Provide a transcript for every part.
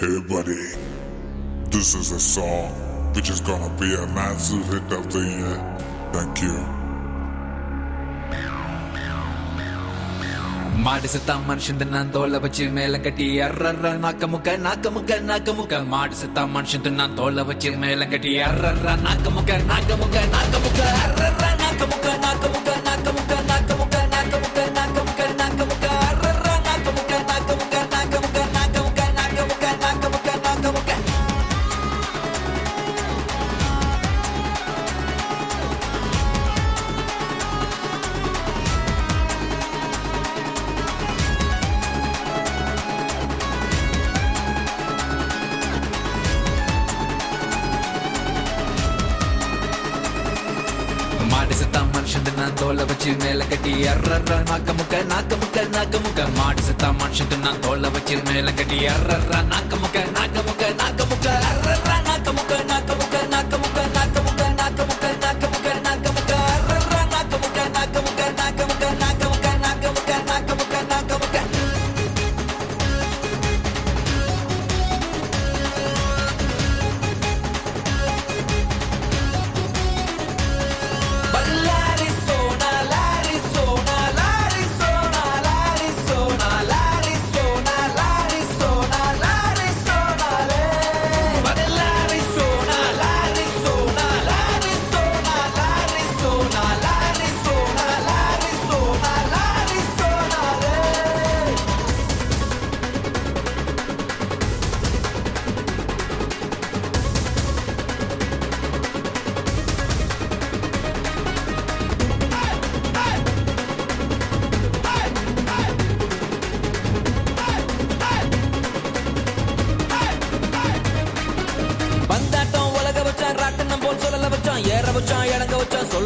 Hey buddy, this is a song which is gonna be a massive hit of the year. Thank you. மாடு செத்தா மனுஷன் தின்னான் தோலை வச்சு மேல கட்டி அர்ற நாக்க முக்க நாக்க முக்க நாக்க முக்க மாடு செத்தா மனுஷன் தின்னான் தோலை வச்சு மேல கட்டி அர்ற நாக்க முக்க நாக்க முக்க நாக்க முக்க அர்ற நாக்க முக்க நாக்க முக்க நாக்க முக்க மாடு செத்தா மனுஷன் நான் தோலை வச்சு மேல கட்டி அர்ரர்ர நாக்க முக்க நாக்க முக்க நாக்க முக்க மாடு செத்தா மனுஷன் நான் தோலை வச்சு மேல கட்டி அர்ரர்ர நாக்க முக்க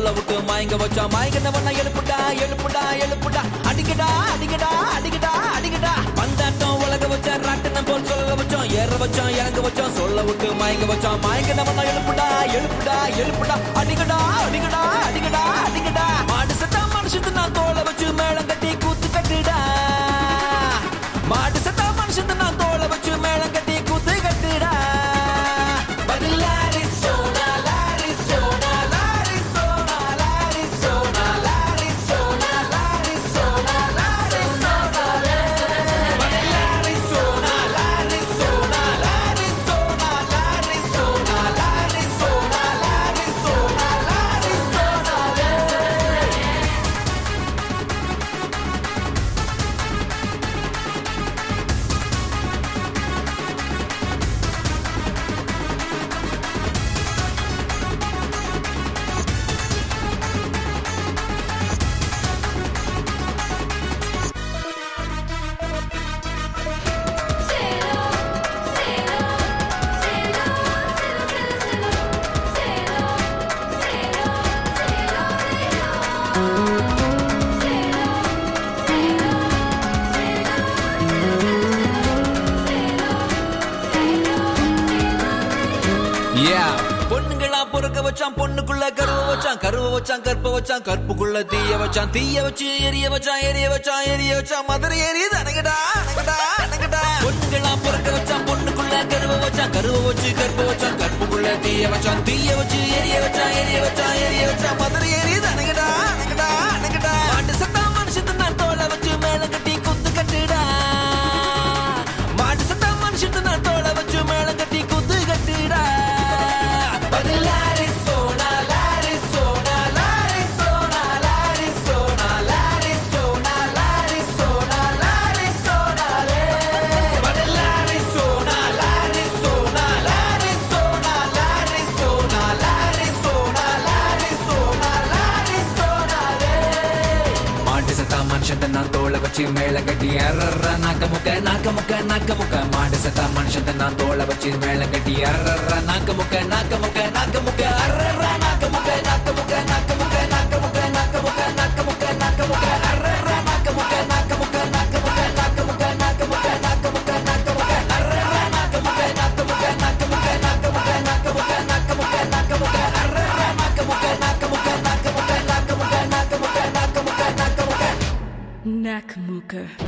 சொல்ல விட்டு மயங்க வச்சான் மயங்கினவன எழுப்புடா எழுப்புடா எழுப்புடா. அடிக்கடா அடிக்கடா அடிக்கடா அடிக்கடா. பந்தாட்டம் உலக வச்சா ராட்டனம் போல் சொல்ல வச்சோம். ஏற வச்சோம் இறங்க வச்சோம். சொல்ல விட்டு மயங்க வச்சான் மயங்கினவன எழுப்புடா எழுப்புடா எழுப்புடா. அடிக்கடா அடிக்கடா அடிக்கடா அடிக்கடா. மாடு சத்தா மனுஷத்து நான் தோலை வச்சு மேளம் கட்டி கூத்து கட்டுடா. மாடு சத்தா மனுஷத்து பொண்ணுங்களா பொறுக்க வச்சான் பொண்ணுக்குள்ள கருவ வச்சான் கருவ வச்சான் கற்ப வச்சான் கற்புக்குள்ள தீய வச்சான் தீய வச்சு எரிய வச்சான் எரிய வச்சான் எரிய வச்சான் மதுரை எரியுது அணங்கடா அணங்கடா அணங்கடா பொண்ணுங்களா பொறுக்க வச்சான் பொண்ணுக்குள்ள கருவ வச்சான் கருவ வச்சு கற்ப வச்சான் கற்புக்குள்ள தீய வச்சான் தீய வச்சு எரிய வச்சான் எரிய வச்சான் எரிய வச்சான் மதுரை எரிய நான் தோலை வச்சு மேல கட்டி அறற நாக்க முக்க நாக்க முக்க நாக்க முக்க மாடு சத்தா மனுஷன் நான் தோலை வச்சு மேல கட்டி அறற நாக்க முக்க நாக்க முக்க நாக்க முக்க அறற நாக்க முக்க நாக்க முக்க நாக்க neck mooker.